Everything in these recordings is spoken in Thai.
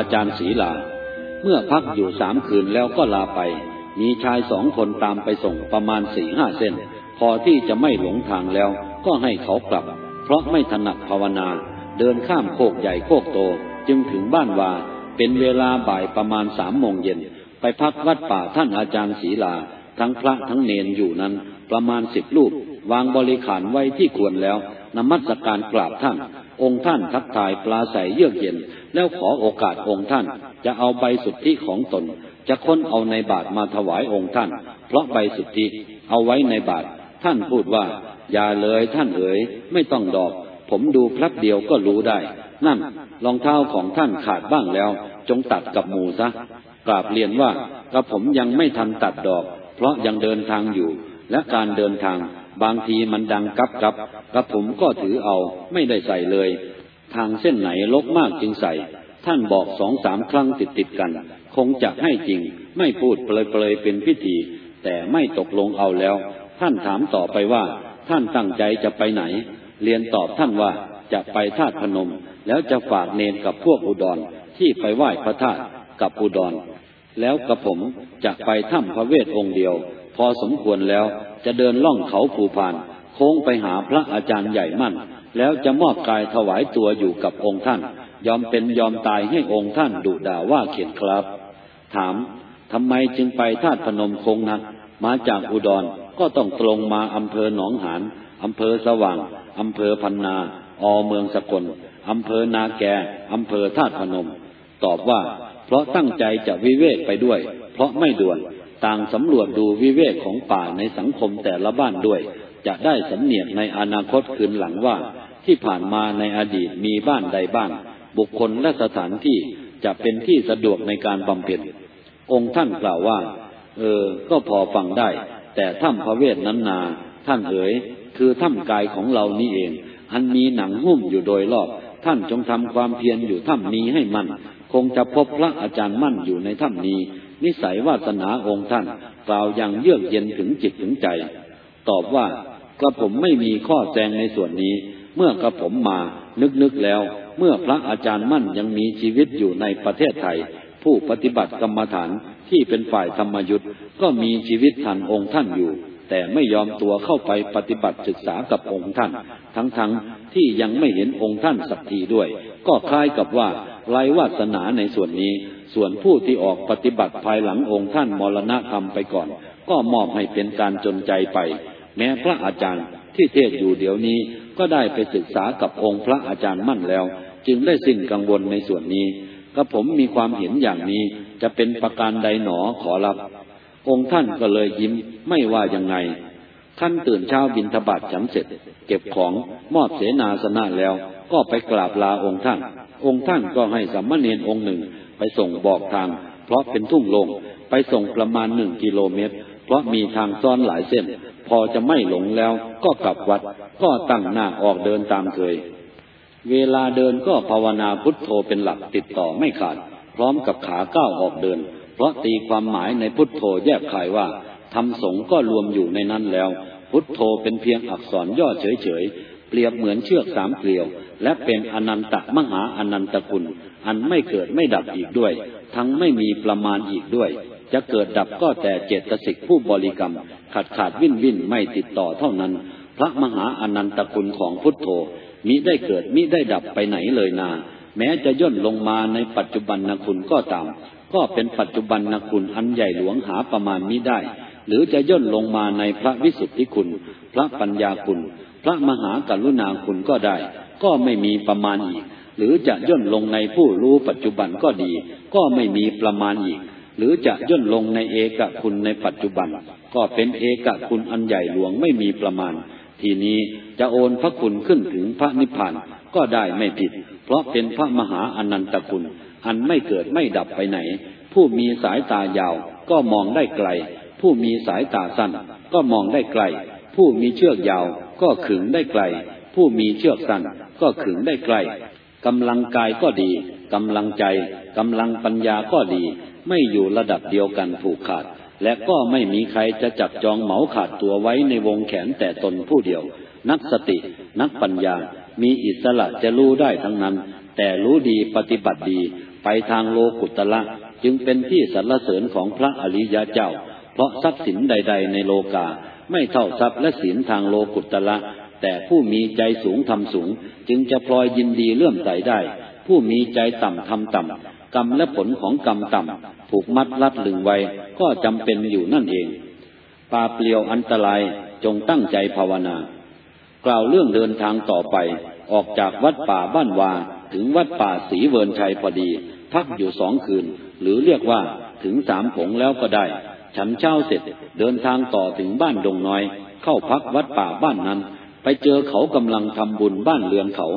าทท่านอาจารย์ศรีลา เมื่อพักอยู่สามคืนแล้วก็ลาไป มีชายสองคนตามไปส่งประมาณสี่ห้าเส้น พอที่จะไม่หลงทางแล้วก็ให้เขากลับ เพราะไม่ถนัดภาวนา เดินข้ามโคกใหญ่โคกโต จึงถึงบ้านวา เป็นเวลาบ่ายประมาณสามโมงเย็น ไปพักวัดป่าท่านอาจารย์ศรีลา ทั้งพระทั้งเนนอยู่นั้นประมาณสิบรูปวางบริขารไว้ที่ควรแล้วนมัสการกราบท่าน องค์ท่านทักทายปลาใสเยือกเย็น แล้วขอโอกาสองค์ท่าน จะเอาใบสุทธิของตน จะค้นเอาในบาทมาถวายองค์ท่าน เพราะใบสุทธิเอาไว้ในบาท ท่านพูดว่า อย่าเลยท่านเอ๋ยไม่ต้องดอก ผมดูพลับเดียวก็รู้ได้ นั่นรองเท้าของท่านขาดบ้างแล้ว จงตัดกับหมูซะกราบเรียนว่ากระผมยังไม่ทันตัดดอก เพราะยังเดินทางอยู่ และการเดินทาง บางทีมันดังกับกับกระผมก็ถือเอาไม่ได้ใส่เลย ทางเส้นไหนลกมากจึงใส่ ท่านบอกสองสามครั้งติดติดกัน คงจะให้จริง ไม่พูดเปลยเปลยเป็นพิธี แต่ไม่ตกลงเอาแล้ว ท่านถามต่อไปว่า ท่านตั้งใจจะไปไหน เรียนตอบท่านว่าจะไปธาตุพนม แล้วจะฝากเนนกับพวกอุดรที่ไปไหว้พระธาตุกับอุดร แล้วกระผมจะไปถ้ำพระเวทองค์เดียว พอสมควรแล้ว จะเดินล่องเขาภูพาน โค้งไปหาพระอาจารย์ใหญ่มั่น แล้วจะมอบกายถวายตัวอยู่กับองค์ท่าน ยอมเป็นยอมตายให้องค์ท่านดุด่าว่าเขียนครับ ถามทำไมจึงไปธาตุพนมคงนัก มาจากอุดรก็ต้องตรงมาอำเภอหนองหานอำเภอสว่างอำเภอพันนาอเมืองสกลอำเภอนาแกอำเภอธาตุพนม ตอบว่า เพราะตั้งใจจะวิเวกไปด้วย เพราะไม่ด่วน ต่างสำรวจดูวิเวกของป่าในสังคมแต่ละบ้านด้วย จะได้สำเนียกในอนาคตคืนหลังว่า ที่ผ่านมาในอดีตมีบ้านใดบ้าง บุคคลและสถานที่จะเป็นที่สะดวกในการบำเพ็ญองค์ท่านกล่าวว่า เออ ก็พอฟังได้ แต่ถ้ำพระเวทนั้นนา ท่านเอ๋ย คือถ้ำกายของเรานี่เอง อันมีหนังหุ้มอยู่โดยรอบ ท่านจงทำความเพียรอยู่ถ้ำนี้ให้มัน คงจะพบพระอาจารย์มั่นอยู่ในถ้ำนี้ นิสัยวาสนาองค์ท่านกล่าวอย่างเยือกเย็นถึงจิตถึงใจ ตอบว่ากระผมไม่มีข้อแจงในส่วนนี้ เมื่อกระผมมานึกนึกแล้ว เมื่อพระอาจารย์มั่นยังมีชีวิตอยู่ในประเทศไทย ผู้ปฏิบัติกรรมฐานที่เป็นฝ่ายธรรมยุทธ์ก็มีชีวิตทันองค์ท่านอยู่แต่ไม่ยอมตัวเข้าไปปฏิบัติศึกษากับองค์ท่าน ทั้งๆทที่ยังไม่เห็นองค์ท่านสักทีด้วย ก็คล้ายกับว่าไรวาสนาในส่วนนี้ ส่วนผู้ที่ออกปฏิบัติภายหลังองค์ท่านมรณะธรรมไปก่อน ก็มอบให้เป็นการจนใจไป แม้พระอาจารย์ที่เทศอยู่เดี๋ยวนี้ก็ได้ไปศึกษากับองค์พระอาจารย์มั่นแล้ว จึงได้สิ้นกังวลในส่วนนี้ก็ผมมีความเห็นอย่างนี้จะเป็นประการใดหนอขอรับ องค์ท่านก็เลยยิ้มไม่ว่ายังไงท่านตื่นเช้าบินทบาทฉันเสร็จ เก็บของมอบเสนาสนะแล้ว ก็ไปกราบลาองค์ท่าน องค์ท่านก็ให้สัมมาเนนองค์หนึ่ง ไปส่งบอกทาง เพราะเป็นทุ่งลง ไปส่งประมาณหนึ่งกิโลเมตร เพราะมีทางซ้อนหลายเส้น พอจะไม่หลงแล้วก็กลับวัด ก็ตั้งหน้าออกเดินตามเคย เวลาเดินก็ภาวนาพุทโธเป็นหลักติดต่อไม่ขาด พร้อมกับขาก้าวออกเดิน เพราะตีความหมายในพุทโธแยกขายว่าทำสงก็รวมอยู่ในนั้นแล้ว พุทโธเป็นเพียงอักษรย่อเฉยๆเปรียบเหมือนเชือกสามเกลียว และเป็นอนันตมหาอนันตคุณ อันไม่เกิดไม่ดับอีกด้วย ทั้งไม่มีประมาณอีกด้วย จะเกิดดับก็แต่เจตสิกผู้บริกรรม ขาดขาดวิ่นวิ่นไม่ติดต่อเท่านั้น พระมหาอนันตคุณของพุทโธมิได้เกิดมิได้ดับไปไหนเลยนา แม้จะย่นลงมาในปัจจุบันนคุณก็ตาม ก็เป็นปัจจุบันนคุณอันใหญ่หลวงหาประมาณมิได้ หรือจะย่นลงมาในพระวิสุทธิคุณ พระปัญญาคุณ พระมหากรุณาคุณก็ได้ ก็ไม่มีประมาณอีก หรือจะย่นลงในผู้รู้ปัจจุบันก็ดี ก็ไม่มีประมาณอีก หรือจะย่นลงในเอกคุณในปัจจุบัน ก็เป็นเอกคุณอันใหญ่หลวงไม่มีประมาณ ทีนี้จะโอนพระคุณขึ้นถึงพระนิพพานก็ได้ไม่ผิด เพราะเป็นพระมหาอนันตคุณ อันไม่เกิดไม่ดับไปไหน ผู้มีสายตายาวก็มองได้ไกล ผู้มีสายตาสั้นก็มองได้ไกล ผู้มีเชือกยาวก็ขึงได้ไกล ผู้มีเชือกสั้นก็ขึงได้ไกล กำลังกายก็ดีกำลังใจกำลังปัญญาก็ดี ไม่อยู่ระดับเดียวกันผูกขาด และก็ไม่มีใครจะจับจองเหมาขาดตัวไว้ในวงแขนแต่ตนผู้เดียว นักสติ นักปัญญา มีอิสระจะรู้ได้ทั้งนั้น แต่รู้ดีปฏิบัติดี ไปทางโลกุตละ จึงเป็นที่สรรเสริญของพระอริยเจ้า เพราะทรัพย์สินใด ๆ ในโลกา ไม่เท่าทรัพย์และศีลทางโลกุตละ แต่ผู้มีใจสูงทำสูง จึงจะพลอยยินดีเลื่อมใสได้ ผู้มีใจต่ำทำต่ำกรรมและผลของกรรมต่ำผูกมัดรัดลึงไว้ก็จำเป็นอยู่นั่นเองป่าเปลี่ยวอันตรายจงตั้งใจภาวนา กล่าวเรื่องเดินทางต่อไป ออกจากวัดป่าบ้านวา ถึงวัดป่าศรีเวินชัยพอดี พักอยู่สองคืน หรือเรียกว่าถึงสามผงแล้วก็ได้ ฉันเช้าเสร็จเดินทางต่อถึงบ้านดงน้อย เข้าพักวัดป่าบ้านนั้น ไปเจอเขากำลังทำบุญบ้านเรือนเขา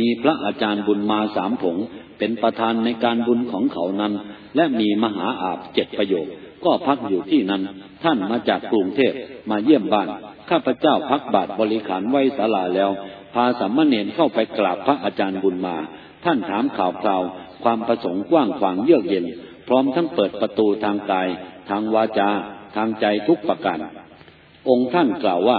มีพระอาจารย์บุญมาสามผง เป็นประธานในการบุญของเขานั้น และมีมหาอาบเจ็ดประโยค ก็พักอยู่ที่นั้น ท่านมาจากกรุงเทพมาเยี่ยมบ้าน ข้าพเจ้าพักบาทบริขารไว้ศาลาแล้ว พาสัมมาเนนเข้าไปกราบพระอาจารย์บุญมา ท่านถามข่าวคราว ความประสงค์กว้างขวางเยือกเย็น พร้อมทั้งเปิดประตูทางกาย ทางวาจา ทางใจทุกประการองค์ท่านกล่าวว่า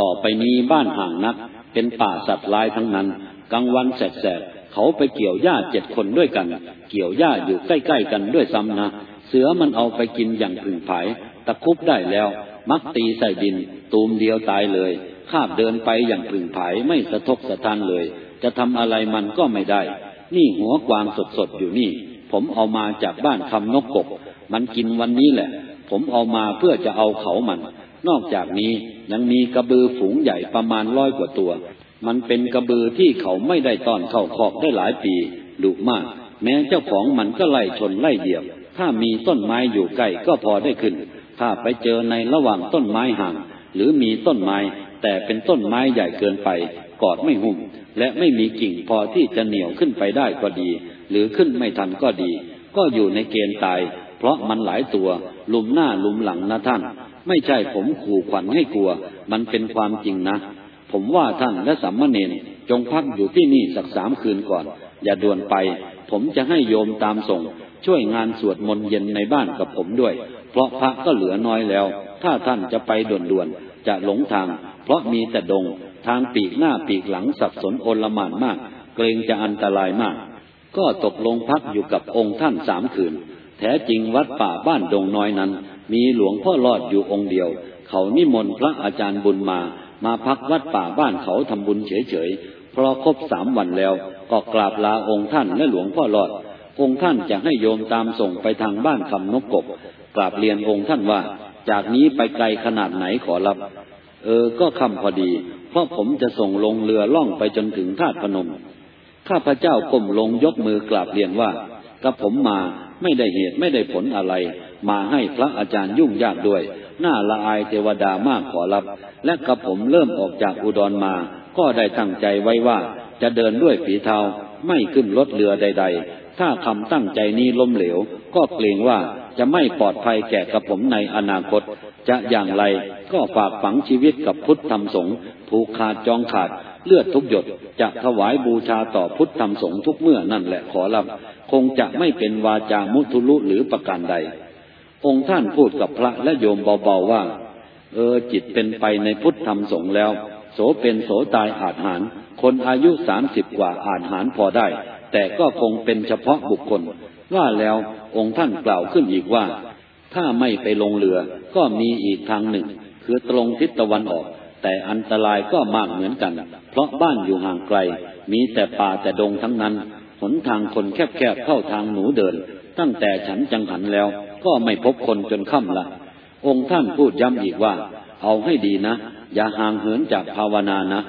ต่อไปนี้บ้านห่างนัก เป็นป่าสัตว์ลายทั้งนั้น กลางวันแสกๆเขาไปเกี่ยวหญ้าเจ็ดคนด้วยกัน เกี่ยวหญ้าอยู่ใกล้ๆกันด้วยซ้ำนะ เสือมันเอาไปกินอย่างผึ่งผาย ตะคุบได้แล้ว มักตีใส่ดิน ตูมเดียวตายเลยคาบเดินไปอย่างผึ่งผายไม่สะทกสะท้านเลย จะทำอะไรมันก็ไม่ได้ นี่หัวกวางสดๆอยู่นี่ ผมเอามาจากบ้านคำนกกบ มันกินวันนี้แหละ ผมเอามาเพื่อจะเอาเขามัน นอกจากนี้ยังมีกระบือฝูงใหญ่ประมาณร้อยกว่าตัว มันเป็นกระบือที่เขาไม่ได้ต้อนเข้าคอกได้หลายปีดุมาก แม้เจ้าของมันก็ไล่ชนไล่เหยียบ ถ้ามีต้นไม้อยู่ใกล้ก็พอได้ขึ้น ถ้าไปเจอในระหว่างต้นไม้ห่าง หรือมีต้นไม้ แต่เป็นต้นไม้ใหญ่เกินไปกอดไม่หุ่มและไม่มีกิ่งพอที่จะเหนี่ยวขึ้นไปได้ก็ดี หรือขึ้นไม่ทันก็ดี ก็อยู่ในเกณฑ์ตาย เพราะมันหลายตัว หลุมหน้าหลุมหลังนะท่าน ไม่ใช่ผมขู่ขวัญให้กลัว มันเป็นความจริงนะ ผมว่าท่านและสัมมาเนนจงพักอยู่ที่นี่สักสามคืนก่อน อย่าด่วนไป ผมจะให้โยมตามส่ง ช่วยงานสวดมนต์เย็นในบ้านกับผมด้วย เพราะพระก็เหลือน้อยแล้ว ถ้าท่านจะไปด่วนๆจะหลงทาง เพราะมีแต่ดง ทางปีกหน้าปีกหลังสับสนโอลมานมาก เกรงจะอันตรายมาก ก็ตกลงพักอยู่กับองค์ท่านสามคืน แท้จริงวัดป่าบ้านดงน้อยนั้น มีหลวงพ่อรอดอยู่องค์เดียว เขานิมนต์พระอาจารย์บุญมา มาพักวัดป่าบ้านเขาทำบุญเฉยๆ เพราะครบสามวันแล้ว ก็กราบลาองค์ท่านและหลวงพ่อรอด องค์ท่านจะให้โยมตามส่งไปทางบ้านคำนกกบ กราบเรียนองค์ท่านว่า จากนี้ไปไกลขนาดไหนขอรับ เออ ก็คำพอดี เพราะผมจะส่งลงเรือล่องไปจนถึงธาตุพนม ข้าพเจ้าก้มลงยกมือกราบเรียนว่ากับผมมา ไม่ได้เหตุไม่ได้ผลอะไร มาให้พระอาจารย์ยุ่งยากด้วย น่าละอายเทวดามากขอรับ และกับผมเริ่มออกจากอุดรมา ก็ได้ตั้งใจไว้ว่า จะเดินด้วยฝีเท้าไม่ขึ้นรถเรือใด ๆ ถ้าคำตั้งใจนี้ล้มเหลว ก็เกรงว่าจะไม่ปลอดภัยแก่กับผมในอนาคต จะอย่างไรก็ฝากฝังชีวิตกับพุทธธรรมสงฆ์ผูกขาดจองขาด เลือดทุกหยด จะถวายบูชาต่อพุทธธรรมสงฆ์ทุกเมื่อนั่นแหละขอรับคงจะไม่เป็นวาจามุทุลุหรือประการใด องค์ท่านพูดกับพระและโยมเบาๆว่า เออจิตเป็นไปในพุทธธรรมสงฆ์แล้ว โสเป็นโสตายอาจหารคนอายุสามสิบกว่าอาจหารพอได้ แต่ก็คงเป็นเฉพาะบุคคล ว่าแล้วองค์ท่านกล่าวขึ้นอีกว่า ถ้าไม่ไปลงเรือก็มีอีกทางหนึ่ง คือตรงทิศตะวันออก แต่อันตรายก็มากเหมือนกัน เพราะบ้านอยู่ห่างไกล มีแต่ป่าแต่ดงทั้งนั้น หนทางคนแคบๆเข้าทางหนูเดิน ตั้งแต่ฉันจังหันแล้ว ก็ไม่พบคนจนค่ำละ องค์ท่านพูดย้ำอีกว่า เอาให้ดีนะ อย่าห่างเหินจากภาวนานะ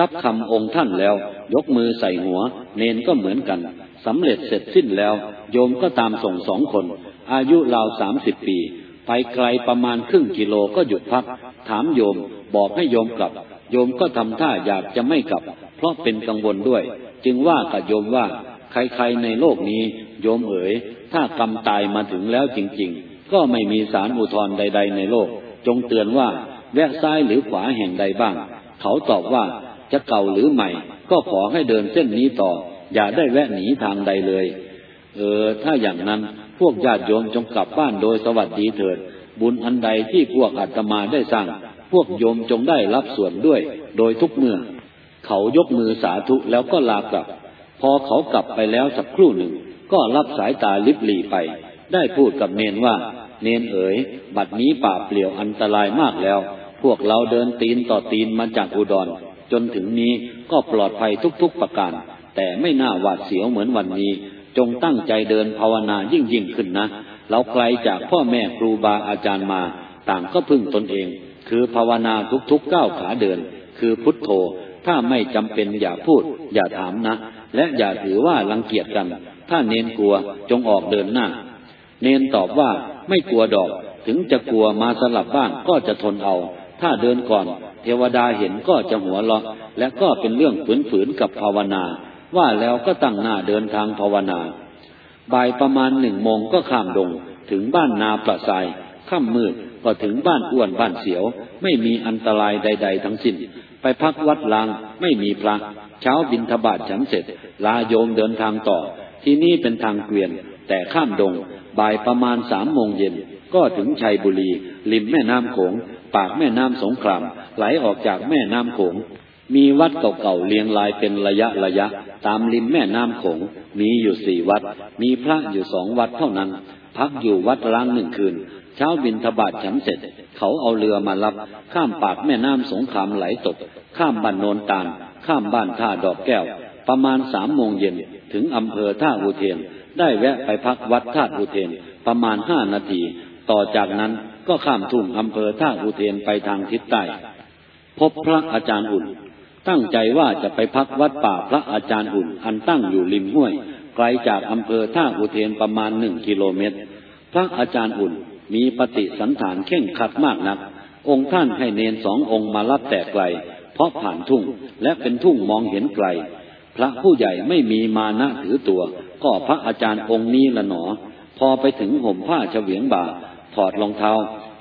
รับคำองค์ท่านแล้ว ยกมือใส่หัว เนนก็เหมือนกันสำเร็จเสร็จสิ้นแล้ว โยมก็ตามส่งสองคน อายุราวสามสิบปี ไปไกลประมาณครึ่งกิโลก็หยุดพัก ถามโยมบอกให้โยมกลับ โยมก็ทำท่าอยากจะไม่กลับ เพราะเป็นกังวลด้วย จึงว่ากับโยมว่า ใครๆในโลกนี้ โยมเอ๋ยถ้ากรรมตายมาถึงแล้วจริง ๆ ก็ไม่มีสารอุทธรณ์ใด ๆ ในโลก จงเตือนว่าแวะซ้ายหรือขวาแห่งใดบ้าง เขาตอบว่าจะเก่าหรือใหม่ ก็ขอให้เดินเส้นนี้ต่อ อย่าได้แวะหนีทางใดเลย เออ ถ้าอย่างนั้น วกญาติโยมจงกลับบ้านโดยสวัสดีเถิด บุญอันใดที่พวกอาตมาได้สร้าง พวกโยมจงได้รับส่วนด้วย โดยทุกเมื่อ เขายกมือสาธุแล้วก็ลากลับ พอเขากลับไปแล้วสักครู่หนึ่ง ก็รับสายตาลิบหลีไป ได้พูดกับเนนว่า เนนเอ๋ย บัดนี้ป่าเปลี่ยวอันตรายมากแล้ว พวกเราเดินตีนต่อตีนมาจากอุดร จนถึงนี้ก็ปลอดภัยทุกๆประการแต่ไม่น่าหวาดเสียวเหมือนวันนี้ จงตั้งใจเดินภาวนายิ่งยิ่งขึ้นนะ เราไกลจากพ่อแม่ครูบาอาจารย์มา ต่างก็พึ่งตนเอง คือภาวนาทุกๆก้าวขาเดิน คือพุทโธ ถ้าไม่จำเป็นอย่าพูด อย่าถามนะ และอย่าถือว่ารังเกียจกัน ถ้าเนนกลัวจงออกเดินหน้า เนนตอบว่าไม่กลัวดอก ถึงจะกลัวมาสลับบ้างก็จะทนเอา ถ้าเดินก่อน เทวดาเห็นก็จะหัวเราะ และก็เป็นเรื่องฝืนๆกับภาวนา ว่าแล้วก็ตั้งหน้าเดินทางภาวนา บ่ายประมาณหนึ่งโมงก็ข้ามดง ถึงบ้านนาประสายค่ำมืดก็ถึงบ้านอ้วนบ้านเสียว ไม่มีอันตรายใด ๆ ทั้งสิ้น ไปพักวัดลางไม่มีพระเช้าบินทบาทฉันเสร็จ ลาโยมเดินทางต่อ ที่นี่เป็นทางเกวียน แต่ข้ามดง บ่ายประมาณสามโมงเย็น ก็ถึงชัยบุรี ริมแม่น้ำโขง ปากแม่น้ำสงคราม ไหลออกจากแม่น้ำโขง มีวัดเก่าๆเรียงรายเป็นระยะระยะ ตามริมแม่น้ำโขง มีอยู่สี่วัด มีพระอยู่สองวัดเท่านั้น พักอยู่วัดล้างหนึ่งคืน เช้าบินทบาทฉันเสร็จ เขาเอาเรือมารับ ข้ามปากแม่น้ำสงครามไหลตก ข้ามบ้านโนนตาล ข้ามบ้านท่าดอกแก้ว ประมาณสามโมงเย็นถึงอำเภอท่าอุเทน ได้แวะไปพักวัดท่าอุเทน ประมาณห้านาที ต่อจากนั้นก็ข้ามทุ่งอำเภอท่าอุเทนไปทางทิศใต้ พบพระอาจารย์อุ่น ตั้งใจว่าจะไปพักวัดป่าพระอาจารย์อุ่น อันตั้งอยู่ริมห้วย ไกลจากอำเภอท่าอุเทนประมาณหนึ่งกิโลเมตร พระอาจารย์อุ่นมีปฏิสันฐานเข่งขัดมากนัก องค์ท่านให้เนนสององค์มารับแต่ไกล เพราะผ่านทุ่งและเป็นทุ่งมองเห็นไกล พระผู้ใหญ่ไม่มีมานะถือตัว ก็พระอาจารย์องค์นี้ละหนอ พอไปถึงห่มผ้าเฉวียงบ่า ถอดรองเท้า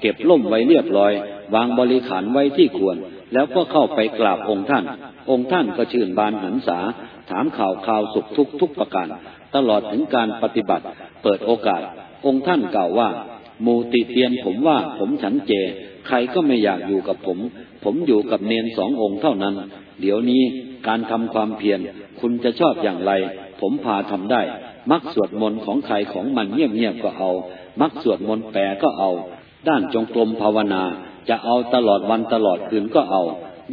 เก็บล่มไว้เรียบร้อย วางบริขารไว้ที่ควร แล้วก็เข้าไปกราบองค์ท่าน องค์ท่านก็ชื่นบานหันษา ถามข่าวข่าวสุขทุกทุกประการ ตลอดถึงการปฏิบัติ เปิดโอกาส องค์ท่านกล่าวว่า มูติเตียนผมว่าผมฉันเจ ใครก็ไม่อยากอยู่กับผม ผมอยู่กับเนนสององค์เท่านั้น เดี๋ยวนี้การทำความเพียร คุณจะชอบอย่างไร ผมพาทำได้ มักสวดมนต์ของใครของมันเงียบๆก็เอา มักสวดมนต์แปลก็เอา ด้านจงกรมภาวนา จะเอาตลอดวันตลอดคืนก็เอา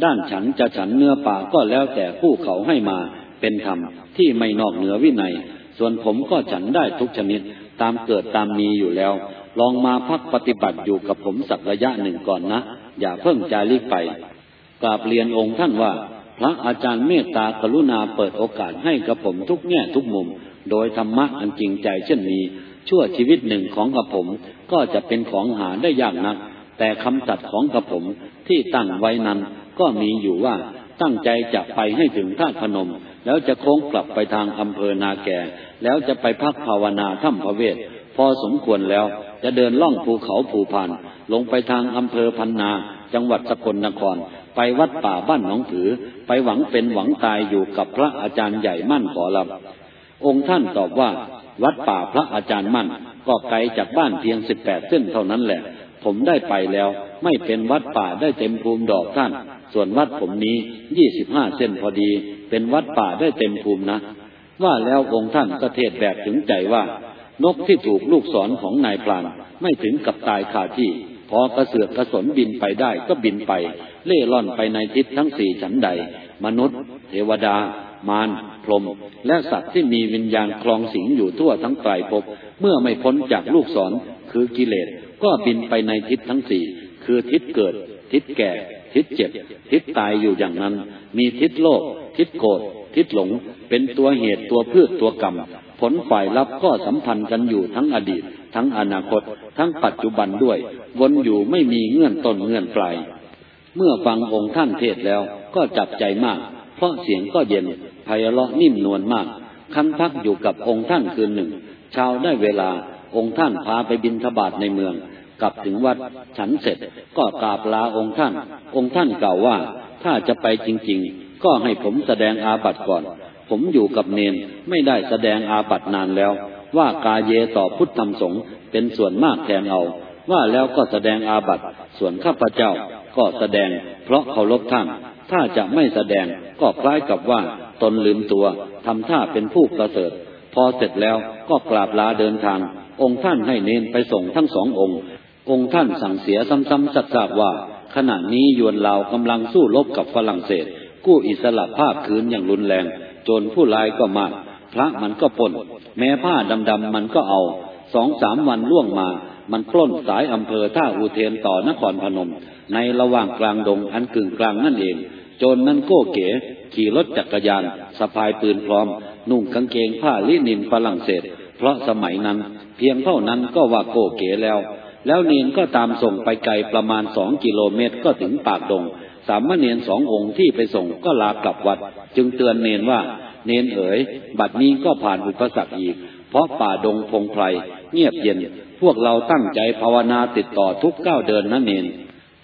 ด้านฉันจะฉันเนื้อป่าก็แล้วแต่ผู้เขาให้มาเป็นธรรมที่ไม่นอกเหนือวินัย ส่วนผมก็ฉันได้ทุกชนิดตามเกิดตามมีอยู่แล้ว ลองมาพักปฏิบัติอยู่กับผมสักระยะหนึ่งก่อนนะ อย่าเพิ่งจาริกไปกราบเรียนองค์ท่านว่า พระอาจารย์เมตตากรุณาเปิดโอกาสให้กับผมทุกแง่ทุกมุม โดยธรรมะอันจริงใจเช่นนี้ ชั่วชีวิตหนึ่งของกับผมก็จะเป็นของหาได้ยากนัก แต่คำตัดของกับผมที่ตั้งไว้นั้น ก็มีอยู่ว่าตั้งใจจะไปให้ถึงท่าตุพนม แล้วจะโค้งกลับไปทางอำเภอนาแก่ แล้วจะไปพักภาวนาถ้ำพระเวทพอสมควรแล้ว จะเดินล่องภูเขาภูพานลงไปทางอำเภอพันนา จังหวัดสกลนคร ไปวัดป่าบ้านหนองผือ ไปหวังเป็นหวังตายอยู่กับพระอาจารย์ใหญ่มั่นขอรับองค์ท่านตอบว่า วัดป่าพระอาจารย์มั่น ก็ไกลจากบ้านเพียงสิบแปดเส้นเท่านั้นแหละ ผมได้ไปแล้ว ไม่เป็นวัดป่าได้เต็มภูมิดอกท่าน ส่วนวัดผมนี้ยี่สิบห้าเส้นพอดี เป็นวัดป่าได้เต็มภูมินะ ว่าแล้วองค์ท่านก็เทศแบบถึงใจว่า นกที่ถูกลูกศรของนายพรานไม่ถึงกับตายคาที่ พอกระเสือกกระสนบินไปได้ก็บินไป เล่ร่อนไปในทิศทั้งสี่ฉันใด มนุษย์ เทวดามารพรหมและสัตว์ที่มีวิญญาณคลองสิงอยู่ทั่วทั้งไตรภพเมื่อไม่พ้นจากลูกศรคือกิเลส ก็บินไปในทิศทั้งสี่คือทิศเกิด ทิศแก่ ทิศเจ็บ ทิศตายอยู่อย่างนั้น มีทิศโลกทิศโกรธทิศหลง เป็นตัวเหตุตัวพืชตัวกรรม ผลฝ่ายรับก็สัมพันธ์กันอยู่ทั้งอดีต ทั้งอนาคต ทั้งปัจจุบันด้วย วนอยู่ไม่มีเงื่อนต้นเงื่อนปลาย เมื่อฟังองค์ท่านเทศแล้วก็จับใจมาก เพราะเสียงก็เย็นไพเราะนิ่มนวลมาก คันพักอยู่กับองค์ท่านคืนหนึ่งช้าได้เวลา องค์ท่านพาไปบินทบาทในเมือง กลับถึงวัดฉันเสร็จก็กราบลาองค์ท่าน องค์ท่านกล่าวว่า ถ้าจะไปจริง ๆ ก็ให้ผมแสดงอาบัติก่อน ผมอยู่กับเนนไม่ได้แสดงอาบัตินานแล้ว ว่ากาเยต่อพุทธธรรมสงฆ์เป็นส่วนมากแทนเอา ว่าแล้วก็แสดงอาบัติส่วนข้าพเจ้าก็แสดง เพราะเคารพท่าน ถ้าจะไม่แสดงก็คล้ายกับว่าตนลืมตัวทำท่าเป็นผู้ประเสริฐ พอเสร็จแล้วก็กราบลาเดินทาง องค์ท่านให้เนนไปส่งทั้งสององค์ องค์ท่านสั่งเสียซ้ำๆสักๆว่า ขณะนี้ยวนลาวกำลังสู้รบกับฝรั่งเศส กู้อิสระภาพคืนอย่างรุนแรง จนผู้ร้ายก็มาก พระมันก็ปนแม้ผ้าดำๆมันก็เอาสองสามวันล่วงมา มันปล้นสายอำเภอท่าอุเทนต่อนครพนม ในระหว่างกลางดงอันกึ่งกลางนั่นเองจนนั่นโก้เก๋ ขี่รถจักรยานสะพายปืนพร้อม นุ่งกางเกงผ้าลินินฝรั่งเศส เพราะสมัยนั้น เพียงเท่านั้นก็ว่าโกเก๋แล้ว แล้วเนียนก็ตามส่งไปไกลประมาณสองกิโลเมตรก็ถึงปากดง สามเณรสององค์ที่ไปส่งก็ลากลับวัด จึงเตือนเนนว่า เนนเอ๋ย บัดนี้ก็ผ่านอุปสรรคอีก เพราะป่าดงพงไพรเงียบเย็น พวกเราตั้งใจภาวนาติดต่อทุกก้าวเดินนั่นเอง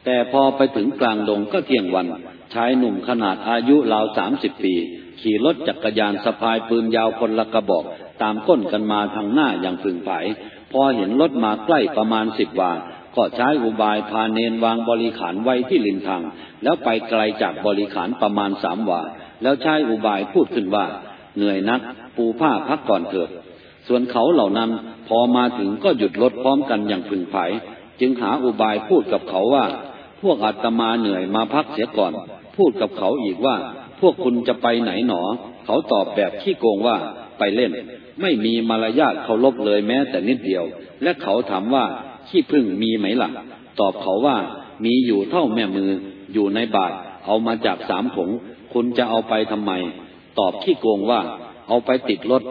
แต่พอไปถึงกลางดงก็เที่ยงวัน ชายหนุ่มขนาดอายุราวสามสิบปี ขี่รถจักรยานสะพายปืนยาวคนละกระบอก ตามก้นกันมาทางหน้าอย่างพึงผายพอเห็นรถมาใกล้ประมาณสิบวาก็ใช้อุบายพาเนนวางบริขารไว้ที่ริมทาง แล้วไปไกลจากบริขารประมาณสามวาแล้วใช้อุบายพูดขึ้นว่า เหนื่อยนัก ปูผ้าพักก่อนเถิดส่วนเขาเหล่านั้นพอมาถึงก็หยุดรถพร้อมกันอย่างพึงผายจึงหาอุบายพูดกับเขาว่า พวกอาตมาเหนื่อยมาพักเสียก่อน พูดกับเขาอีกว่า พวกคุณจะไปไหนหนอ เขาตอบแบบขี้โกงว่าไปเล่น ไม่มีมารยาทเคารพเลยแม้แต่นิดเดียว และเขาถามว่าขี้พึ่งมีไหมล่ะ ตอบเขาว่ามีอยู่เท่าแม่มือ อยู่ในบาท เอามาจากสามผง คุณจะเอาไปทำไม ตอบขี้โกงว่า เอาไปติดรถ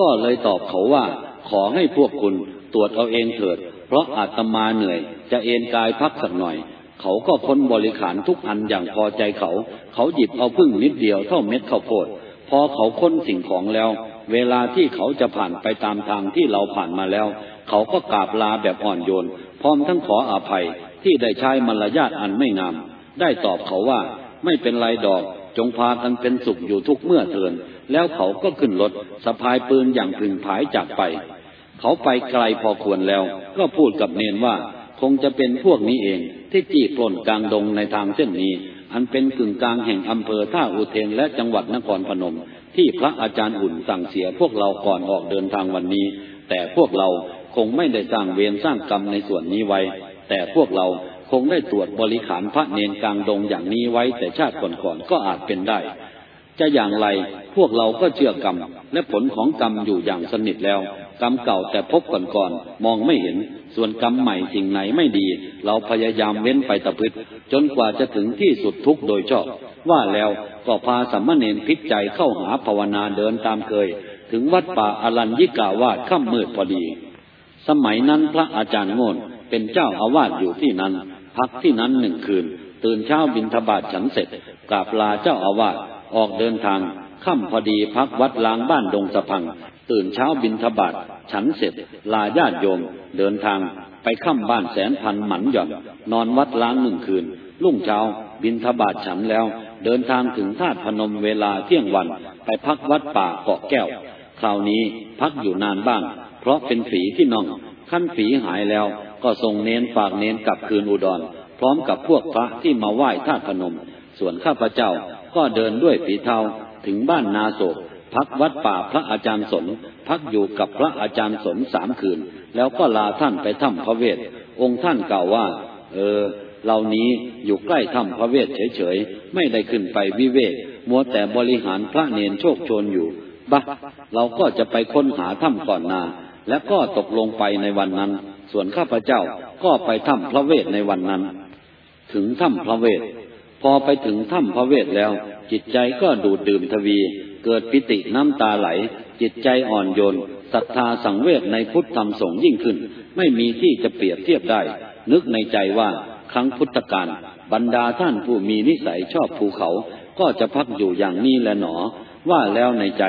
ก็เลยตอบเขาว่า ขอให้พวกคุณตรวจเอาเองเถิด เพราะอาตมาเหนื่อย จะเอนกายพักสักหน่อย เขาก็ค้นบริขารทุกอันอย่างพอใจเขา เขาหยิบเอาพึ่งนิดเดียวเท่าเม็ดข้าวโพด พอเขาค้นสิ่งของแล้ว เวลาที่เขาจะผ่านไปตามทางที่เราผ่านมาแล้ว เขาก็กราบลาแบบอ่อนโยน พร้อมทั้งขออภัยที่ได้ใช้มารยาทอันไม่งาม ได้ตอบเขาว่าไม่เป็นไรดอกจงพากันเป็นสุขอยู่ทุกเมื่อเถิน แล้วเขาก็ขึ้นรถสะพายปืนอย่างพึงผายจากไป เขาไปไกลพอควรแล้ว ก็พูดกับเนนว่า คงจะเป็นพวกนี้เอง ที่จี้ปล้นกลางดงในทางเส้นนี้ อันเป็นกึ่งกลางแห่งอำเภอท่าอุเทนและจังหวัดนครพนม ที่พระอาจารย์อุ่นสั่งเสียพวกเราก่อนออกเดินทางวันนี้ แต่พวกเราคงไม่ได้สร้างเวรสร้างกรรมในส่วนนี้ไว้ แต่พวกเราคงได้ตรวจบริขารพระเนนกลางดงอย่างนี้ไว้แต่ชาติก่อนๆก็อาจเป็นได้ จะอย่างไรพวกเราก็เชื่อกรรม และผลของกรรมอยู่อย่างสนิทแล้ว กรรมเก่าแต่พบก่อนๆมองไม่เห็น ส่วนกรรมใหม่สิ่งไหนไม่ดี เราพยายามเว้นไปตะพึดจนกว่าจะถึงที่สุดทุกโดยชอบ ว่าแล้วก็พาสัมมเนนพิจใจเข้าหาภาวนาเดินตามเคย ถึงวัดป่าอรัญญิกาวาสค่ำมืดพอดี สมัยนั้นพระอาจารย์โงนเป็นเจ้าอาวาสอยู่ที่นั้น พักที่นั้นหนึ่งคืน ตื่นเช้าบินทบาทฉันเสร็จกราบลาเจ้าอาวาสออกเดินทางค่ำพอดีพักวัดล้างบ้านดงสะพัง ตื่นเช้าบินทบาทฉันเสร็จ ลาญาติโยม เดินทางไปค่ำบ้านแสนพันหมันหย่อนนอนวัดล้างหนึ่งคืนรุ่งเช้า บินทบาทฉันแล้ว เดินทางถึงธาตุพนมเวลาเที่ยงวัน ไปพักวัดป่าเกาะแก้ว คราวนี้พักอยู่นานบ้าง เพราะเป็นฝีที่น่อง ขั้นฝีหายแล้ว ก็ส่งเน้นฝากเน้นกลับคืนอุดร พร้อมกับพวกพระที่มาไหว้ธาตุพนม ส่วนข้าพเจ้าก็เดินด้วยฝีเท้าถึงบ้านนาโศก พักวัดป่าพระอาจารย์สน พักอยู่กับพระอาจารย์สนสามคืน แล้วก็ลาท่านไปถ้ำพระเวท องค์ท่านกล่าวว่า เออ เหล่านี้อยู่ใกล้ถ้ำพระเวทเฉยๆ ไม่ได้ขึ้นไปวิเวก มัวแต่บริหารพระเนนโชคชนอยู่ บะ เราก็จะไปค้นหาถ้ำก่อนนา และก็ตกลงไปในวันนั้น ส่วนข้าพเจ้าก็ไปถ้ำพระเวทในวันนั้น ถึงถ้ำพระเวท พอไปถึงถ้ำพระเวทแล้ว จิตใจก็ดูดดื่มทวี เกิดปิติน้ำตาไหล จิตใจอ่อนโยนศรัทธาสังเวชในพุทธธรรมสงยิ่งขึ้น ไม่มีที่จะเปรียบเทียบได้ นึกในใจว่าครั้งพุทธกาลบรรดาท่านผู้มีนิสัยชอบภูเขา ก็จะพักอยู่อย่างนี้แลหนอ ว่าแล้วในใจ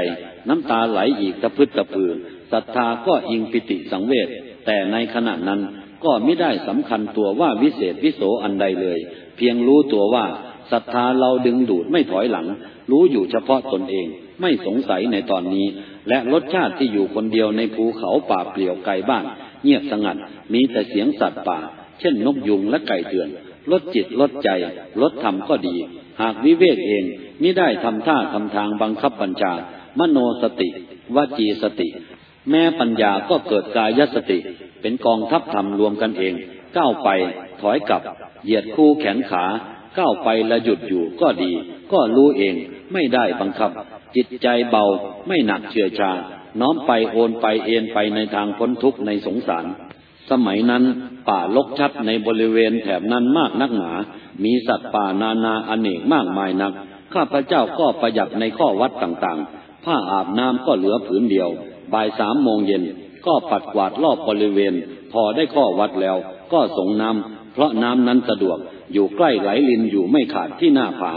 น้ำตาไหลอีกตะพึดตะพือศรัทธาก็อิงปิติสังเวชแต่ในขณะนั้นก็ไม่ได้สำคัญตัวว่าวิเศษวิโสอันใดเลย เพียงรู้ตัวว่าศรัทธาเราดึงดูดไม่ถอยหลังรู้อยู่เฉพาะตนเอง ไม่สงสัยในตอนนี้ และรสชาติที่อยู่คนเดียวในภูเขาป่าเปลี่ยวไกลบ้านเงียบสงัด มีแต่เสียงสัตว์ป่า เช่นนกยุงและไก่เถื่อนลดจิตลดใจลดธรรมก็ดี หากวิเวกเองมิได้ทำท่าทำทางบังคับบัญชา มโนสติ วจีสติ แม้ปัญญาก็เกิดกายสติ เป็นกองทัพธรรมรวมกันเอง ก้าวไป ถอยกลับ เหยียดคู่แขนขา ก้าวไปและหยุดอยู่ก็ดี ก็รู้เอง ไม่ได้บังคับ จิตใจเบาไม่หนักเชื่อชา น้อมไปโอนไปเอ็นไปในทางพ้นทุกข์ในสงสาร สมัยนั้นป่าลกชัดในบริเวณแถบนั้นมากนักหนา มีสัตว์ป่านานาอเนกมากมายนัก ข้าพเจ้าก็ประหยัดในข้อวัดต่างๆ ผ้าอาบน้ำก็เหลือผืนเดียว บ่ายสามโมงเย็นก็ปัดกวาดรอบบริเวณ พอได้ข้อวัดแล้ว ก็ส่งน้ำเพราะน้ำนั้นสะดวก อยู่ใกล้ไหลลินอยู่ไม่ขาดที่หน้าผา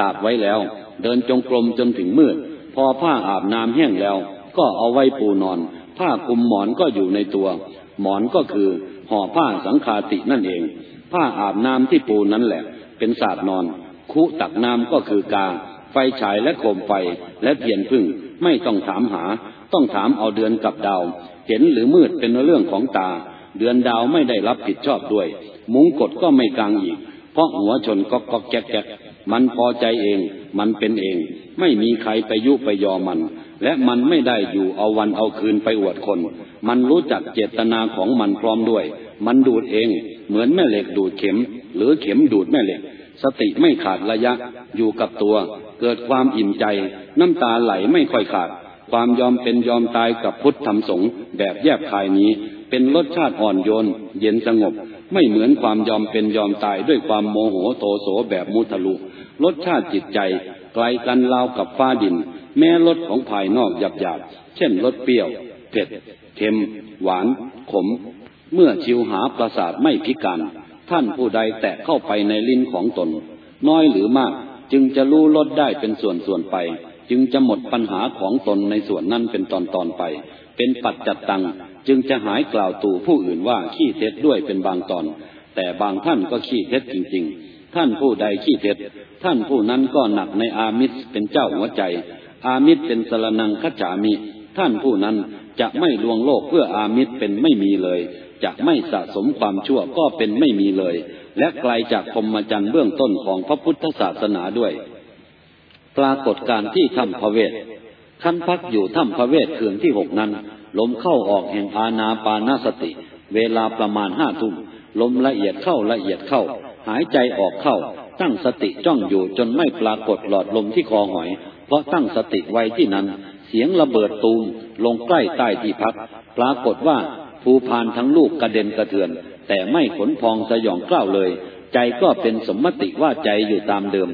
ตากไว้แล้ว เดินจงกรมจนถึงมืด พอผ้าอาบน้ำแห้งแล้ว ก็เอาไว้ปูนอน ผ้าคลุมหมอนก็อยู่ในตัว หมอนก็คือห่อผ้าสังคาตินั่นเอง ผ้าอาบน้ำที่ปูนั่นแหละ เป็นศาสตร์นอน คุตักน้ำก็คือกา ไฟฉายและโคมไฟและเทียนพึ่งไม่ต้องถามหา ต้องถามเอาเดือนกับดาว เห็นหรือมืดเป็นเรื่องของตา เดือนดาวไม่ได้รับผิดชอบด้วย มุ้งกดก็ไม่กลางอีก เพราะหัวชนก็ก็แก๊กแก๊ก มันพอใจเอง มันเป็นเอง ไม่มีใครไปยุไปยอมัน และมันไม่ได้อยู่เอาวันเอาคืนไปอวดคน มันรู้จักเจตนาของมันพร้อมด้วย มันดูดเอง เหมือนแม่เหล็กดูดเข็ม หรือเข็มดูดแม่เหล็ก สติไม่ขาดระยะ อยู่กับตัว เกิดความอิ่มใจ น้ำตาไหลไม่ค่อยขาด ความยอมเป็นยอมตายกับพุทธธรรมสงฆ์แบบแยบคายนี้ เป็นรสชาติอ่อนโยน เย็นสงบ ไม่เหมือนความยอมเป็นยอมตายด้วยความโมโหโตโสแบบมุทะลุ รสชาติจิตใจ ไกลกันราวกับฟ้าดิน แม้รสของภายนอกหยาบหยาบเช่นรสเปรี้ยว เผ็ด เค็ม หวาน ขม เมื่อชิวหาประสาทไม่พิการ ท่านผู้ใดแตะเข้าไปในลิ้นของตน น้อยหรือมาก จึงจะรู้ลดได้เป็นส่วนส่วนไป จึงจะหมดปัญหาของตนในส่วนนั้นเป็นตอนตอนไป เป็นปัจจัดตัง จึงจะหายกล่าวตู่ผู้อื่นว่าขี้เท็จด้วยเป็นบางตอน แต่บางท่านก็ขี้เท็จจริง ๆ ท่านผู้ใดขี้เท็จท่านผู้นั้นก็หนักในอามิตรเป็นเจ้าหัวใจ อามิตรเป็นสรนังขจามิ ท่านผู้นั้นจะไม่ลวงโลกเพื่ออามิตรเป็นไม่มีเลย จะไม่สะสมความชั่วก็เป็นไม่มีเลย และไกลจากพรมจรรย์เบื้องต้นของพระพุทธศาสนาด้วย ปรากฏการที่ถ้ำพระเวทขั้นพักอยู่ถ้ำพระเวทคืนที่หกนั้น ลมเข้าออกแห่งอาณาปานาสติ เวลาประมาณห้าทุ่มลมละเอียดเข้าละเอียดเข้า หายใจออกเข้า ตั้งสติจ้องอยู่จนไม่ปรากฏหลอดลมที่คอหอย เพราะตั้งสติไว้ที่นั้น เสียงระเบิดตูมลงใกล้ใต้ที่พัก ปรากฏว่าภูพานทั้งลูกกระเด็นกระเทือน แต่ไม่ขนพองสยองกล้าวเลย ใจก็เป็นสมมติว่าใจอยู่ตามเดิม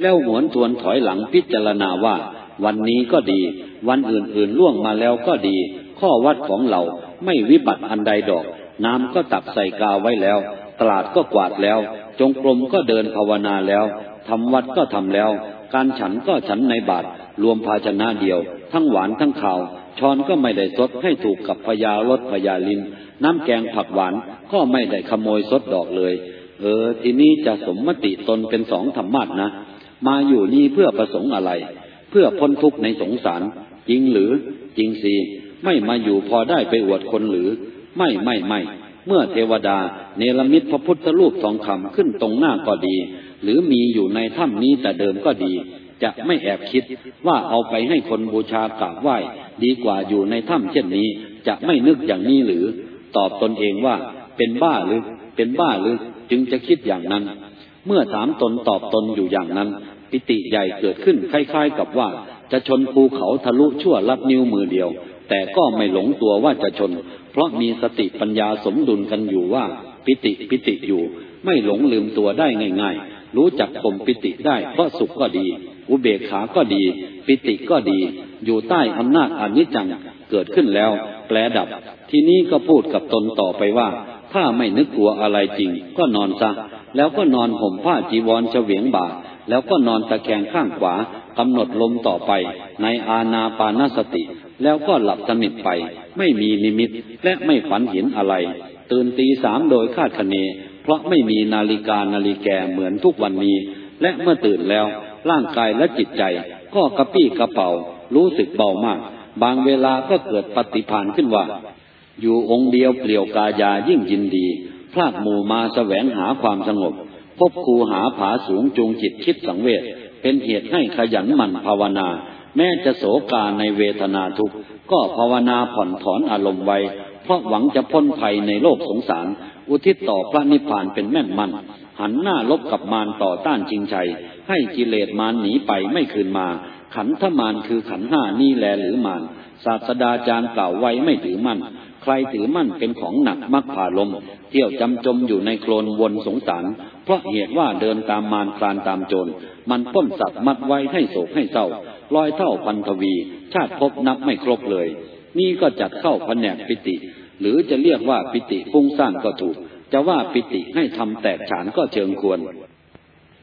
แล้วหวนทวนถอยหลังพิจารณาว่า วันนี้ก็ดี วันอื่นๆล่วงมาแล้วก็ดี ข้อวัดของเราไม่วิบัติอันใดดอก น้ำก็ตักใส่กาไว้แล้ว ตลาดก็กวาดแล้ว จงกรมก็เดินภาวนาแล้วทำวัดก็ทำแล้ว การฉันก็ฉันในบาตรรวมภาชนะเดียว ทั้งหวานทั้งข่าว ช้อนก็ไม่ได้ซดให้ถูกกับพยารสพยาลิน น้ำแกงผักหวานก็ไม่ได้ขโมยซดดอกเลย เออ ทีนี้จะสมมติตนเป็นสองธรรมะนะ มาอยู่นี่เพื่อประสงค์อะไร เพื่อพ้นทุกข์ในสงสาร จริงหรือ จริงสิ ไม่มาอยู่พอได้ไปอวดคนหรือ ไม่ไม่ไม่ เมื่อเทวดา เนรมิตพระพุทธรูปทองคำขึ้นตรงหน้าก็ดี หรือมีอยู่ในถ้ำนี้แต่เดิมก็ดี จะไม่แอบคิดว่าเอาไปให้คนบูชากราบไหว้ดีกว่าอยู่ในถ้ำเช่นนี้ จะไม่นึกอย่างนี้หรือ ตอบตนเองว่า เป็นบ้าหรือ เป็นบ้าหรือ จึงจะคิดอย่างนั้น เมื่อถามตนตอบตนอยู่อย่างนั้น ปิติใหญ่เกิดขึ้นคล้าย ๆ กับว่า จะชนภูเขาทะลุชั่วลัดนิ้วมือเดียวแต่ก็ไม่หลงตัวว่าจะชน เพราะมีสติปัญญาสมดุลกันอยู่ว่า ปิติปิติอยู่ ไม่หลงลืมตัวได้ง่าย ๆ รู้จักข่มปิติได้เพราะสุขก็ดี อุเบกขาก็ดี ปิติก็ดี อยู่ใต้อำนาจอนิจจังเกิดขึ้นแล้ว แปลดับ ทีนี้ก็พูดกับตนต่อไปว่า ถ้าไม่นึกกลัวอะไรจริง ก็นอนซะแล้วก็นอนห่มผ้าจีวรเฉวียงบ่าแล้วก็นอนตะแคงข้างขวากำหนดลมต่อไป ในอาณาปานสติ แล้วก็หลับสนิทไป ไม่มีนิมิต และไม่ฝันเห็นอะไร ตื่นตีสามโดยคาดคะเน เพราะไม่มีนาฬิกานาฬิแกเหมือนทุกวันนี้ และเมื่อตื่นแล้ว ร่างกายและจิตใจ ก็กระปี้กระเป๋า รู้สึกเบามาก บางเวลาก็เกิดปฏิภาณขึ้นว่า อยู่องค์เดียวเปลี่ยวกายายิ่งยินดี พลาดหมู่มาแสวงหาความสงบ พบครูหาผาสูงจูงจิตคิดสังเวชเป็นเหตุให้ขยันหมั่นภาวนา แม้จะโศกาในเวทนาทุกข์ก็ภาวนาผ่อนถอนอารมณ์ไว้ เพราะหวังจะพ้นภัยในโลกสงสาร อุทิศต่อพระนิพพานเป็นแม่นมันหันหน้าลบกับมารต่อต้านจริงชัย ให้กิเลสมารหนีไปไม่คืนมา ขันธมารคือขันห้านี่แลหรือมารศาสดาจารย์กล่าวไว้ไม่ถือมั่น ใครถือมั่นเป็นของหนักมักผ่าลม เที่ยวจำจมอยู่ในโคลนวนสงสาร เพราะเหตุว่าเดินตามมารคลานตามโจร มันป้นสัตว์มัดไว้ให้โศกให้เศร้า ลอยเท่าพันทวี ชาติพบนับไม่ครบเลย นี่ก็จัดเข้าแผนกปิติ หรือจะเรียกว่าปิติฟุ้งซ่านก็ถูก จะว่าปิติให้ทำแตกฉานก็เชิงควร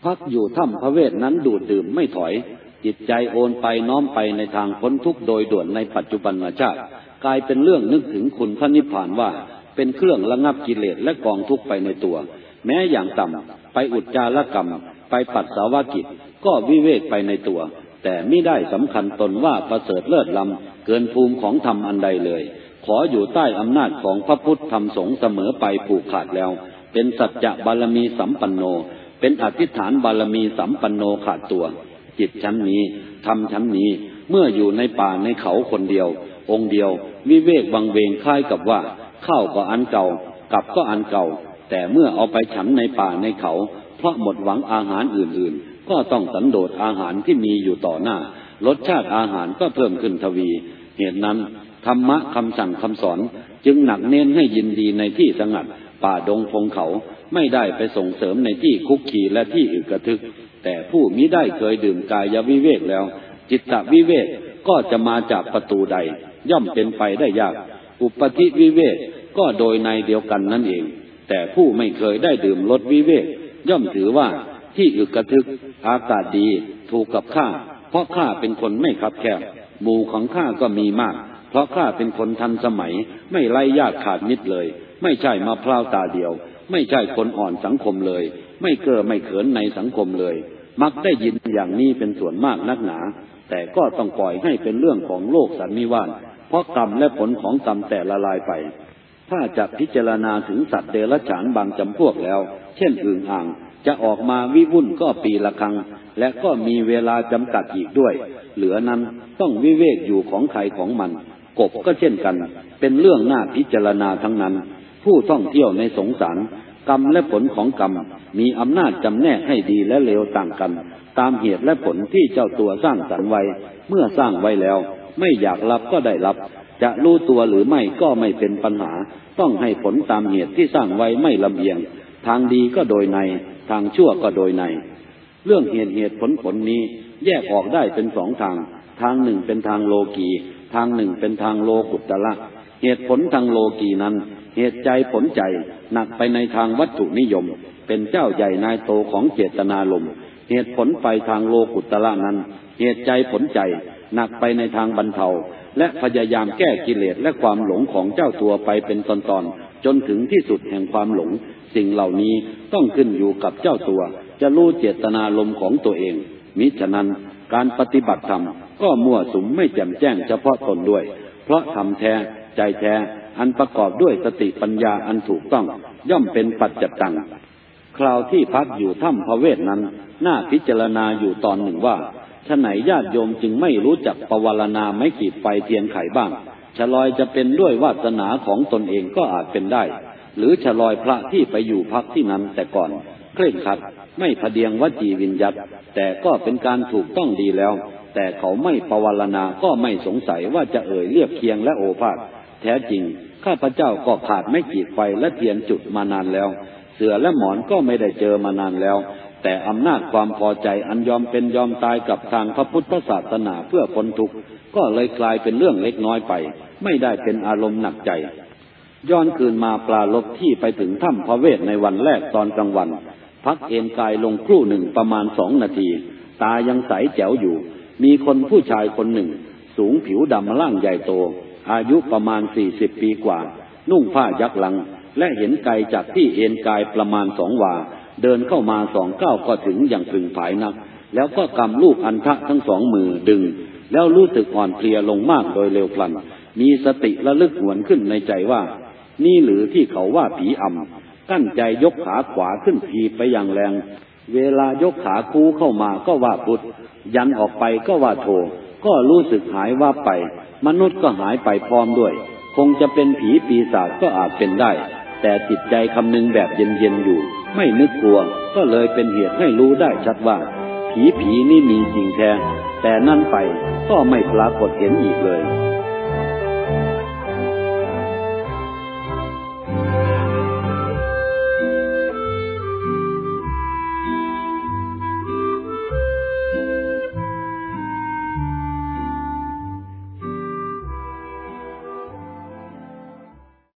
พักอยู่ถ้ำพระเวทนั้นดูดดื่มไม่ถอย จิตใจโอนไปน้อมไปในทางพ้นทุกข์โดยด่วนในปัจจุบันชาติกลายเป็นเรื่องนึกถึงคุณพระนิพพานว่า เป็นเครื่องระงับกิเลสและกองทุกข์ไปในตัว แม้อย่างต่ำไปอุจจารกรรม ไปปัสสาวกิจ ก็วิเวกไปในตัว แต่ไม่ได้สำคัญตนว่าประเสริฐเลิศล้ำเกินภูมิของธรรมอันใดเลย ขออยู่ใต้อำนาจของพระพุทธธรรมสงฆ์เสมอไปผูกขาดแล้ว เป็นสัจจะบารมีสัมปันโน เป็นอธิษฐานบารมีสัมปันโนขาดตัว จิตชั้นนี้ทำชั้นนี้เมื่ออยู่ในป่าในเขาคนเดียว องค์เดียว วิเวกบังเวงคล้ายกับว่าข้าวก็อันเก่ากับก็อันเก่า แต่เมื่อเอาไปฉันในป่าในเขา เพราะหมดหวังอาหารอื่น ก็ต้องสันโดษอาหารที่มีอยู่ต่อหน้ารสชาติอาหารก็เพิ่มขึ้นทวี เหตุนั้นธรรมะคำสั่งคำสอนจึงหนักเน้นให้ยินดีในที่สงัด ป่าดงพงเขาไม่ได้ไปส่งเสริมในที่คุกคีและที่อึกระทึก แต่ผู้มิได้เคยดื่มกายวิเวกแล้ว จิตตวิเวกก็จะมาจากประตูใด ย่อมเป็นไปได้ยาก อุปธิวิเวกก็โดยในเดียวกันนั่นเอง แต่ผู้ไม่เคยได้ดื่มรสวิเวกย่อมถือว่า ที่อึกกระทึก อากาศดี ถูกกับข้า เพราะข้าเป็นคนไม่ขับแคบ หมู่ของข้าก็มีมาก เพราะข้าเป็นคนทันสมัย ไม่ไล่ญาติขาดมิตรเลย ไม่ใช่มาพร้าวตาเดียว ไม่ใช่คนอ่อนสังคมเลย ไม่เก้อไม่เขินในสังคมเลย มักได้ยินอย่างนี้เป็นส่วนมากนักหนา แต่ก็ต้องปล่อยให้เป็นเรื่องของโลกสันนิวานเพราะกรรมและผลของกรรมแต่ละลายไป ถ้าจะพิจารณาถึงสัตว์เดรัจฉานบางจำพวกแล้ว เช่นอึ่งอ่าง จะออกมาวิวุ่นก็ปีละครั้ง และก็มีเวลาจำกัดอีกด้วย เหลือนั้นต้องวิเวกอยู่ของใครของมัน กบก็เช่นกัน เป็นเรื่องน่าพิจารณาทั้งนั้น ผู้ท่องเที่ยวในสงสาร กรรมและผลของกรรม มีอำนาจจำแนกให้ดีและเลวต่างกัน ตามเหตุและผลที่เจ้าตัวสร้างสรรค์ไว้ เมื่อสร้างไว้แล้ว ไม่อยากรับก็ได้รับ จะรู้ตัวหรือไม่ก็ไม่เป็นปัญหา ต้องให้ผลตามเหตุที่สร้างไว้ไม่ลำเอียง ทางดีก็โดยใน ทางชั่วก็โดยใน เรื่องเหตุเหตุผลผลนี้แยกออกได้เป็นสองทาง ทางหนึ่งเป็นทางโลกีทางหนึ่งเป็นทางโลกุตละเหตุผลทางโลกีนั้น เหตุใจผลใจหนักไปในทางวัตถุนิยม เป็นเจ้าใหญ่นายโตของเจตนาลมเหตุผลไปทางโลกุตละนั้น เหตุใจผลใจหนักไปในทางบรรเทา และพยายามแก้กิเลสและความหลงของเจ้าตัวไปเป็นตอนๆจนถึงที่สุดแห่งความหลง สิ่งเหล่านี้ต้องขึ้นอยู่กับเจ้าตัว จะรู้เจตนาลมของตัวเอง มิฉะนั้นการปฏิบัติธรรมก็มั่วสุมไม่แจ่มแจ้งเฉพาะตนด้วย เพราะทำแท้ใจแท้อันประกอบด้วยสติปัญญาอันถูกต้อง ย่อมเป็นปัจจตังคราวที่พักอยู่ถ้ำพระเวทนั้น น่าพิจารณาอยู่ตอนหนึ่งว่าฉไหนญาติโยมจึงไม่รู้จักปวารณาไม่ขีดไฟเทียนไขบ้างฉลอยจะเป็นด้วยวาสนาของตนเองก็อาจเป็นได้ หรือฉลอยพระที่ไปอยู่พักที่นั้นแต่ก่อน เคร่งขัดไม่พเดียงวจีวิญญัตแต่ก็เป็นการถูกต้องดีแล้ว แต่เขาไม่ปวารณาก็ไม่สงสัยว่าจะเอ่ยเรียบเคียงและโอภาษแท้จริง ข้าพเจ้าก็ขาดไม่กีดไฟและเทียนจุดมานานแล้ว เสือและหมอนก็ไม่ได้เจอมานานแล้ว แต่อำนาจความพอใจอันยอมเป็นยอมตายกับทางพระพุทธศาสนาเพื่อพ้นทุกข์ก็เลยกลายเป็นเรื่องเล็กน้อยไป ไม่ได้เป็นอารมณ์หนักใจ ย้อนคืนมาปลาลบที่ไปถึงถ้ำพระเวทในวันแรกตอนกลางวัน พักเอนกายลงครู่หนึ่งประมาณสองนาที ตายังใสแจ๋วอยู่ มีคนผู้ชายคนหนึ่ง สูงผิวดำล่างใหญ่โต อายุประมาณสี่สิบปีกว่า นุ่งผ้ายักหลัง และเห็นไกลจากที่เอนกายประมาณสองวา เดินเข้ามาสองก้าวก็ถึงอย่างพึงผายนัก แล้วก็กำลูกอันทะทั้งสองมือดึง แล้วรู้สึกอ่อนเพลียลงมากโดยเร็วพลัน มีสติระลึกหวนขึ้นในใจว่า นี่หรือที่เขาว่าผีอำกั้นใจยกขาขวาขึ้นทีไปอย่างแรง เวลายกขาคูเข้ามาก็ว่าพุทธยันออกไปก็ว่าโทก็ก็รู้สึกหายว่าไป มนุษย์ก็หายไปพร้อมด้วย คงจะเป็นผีปีศาจก็อาจเป็นได้ แต่จิตใจคำนึงแบบเย็นๆอยู่ ไม่นึกกลัว ก็เลยเป็นเหตุให้รู้ได้ชัดว่า ผีผีนี่มีจริงแท้แต่นั่นไปก็ไม่ปรากฏเห็นอีกเลย